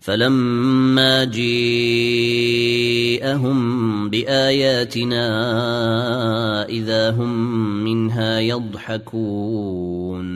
فلما جيءهم بآياتنا إذا هم منها يضحكون.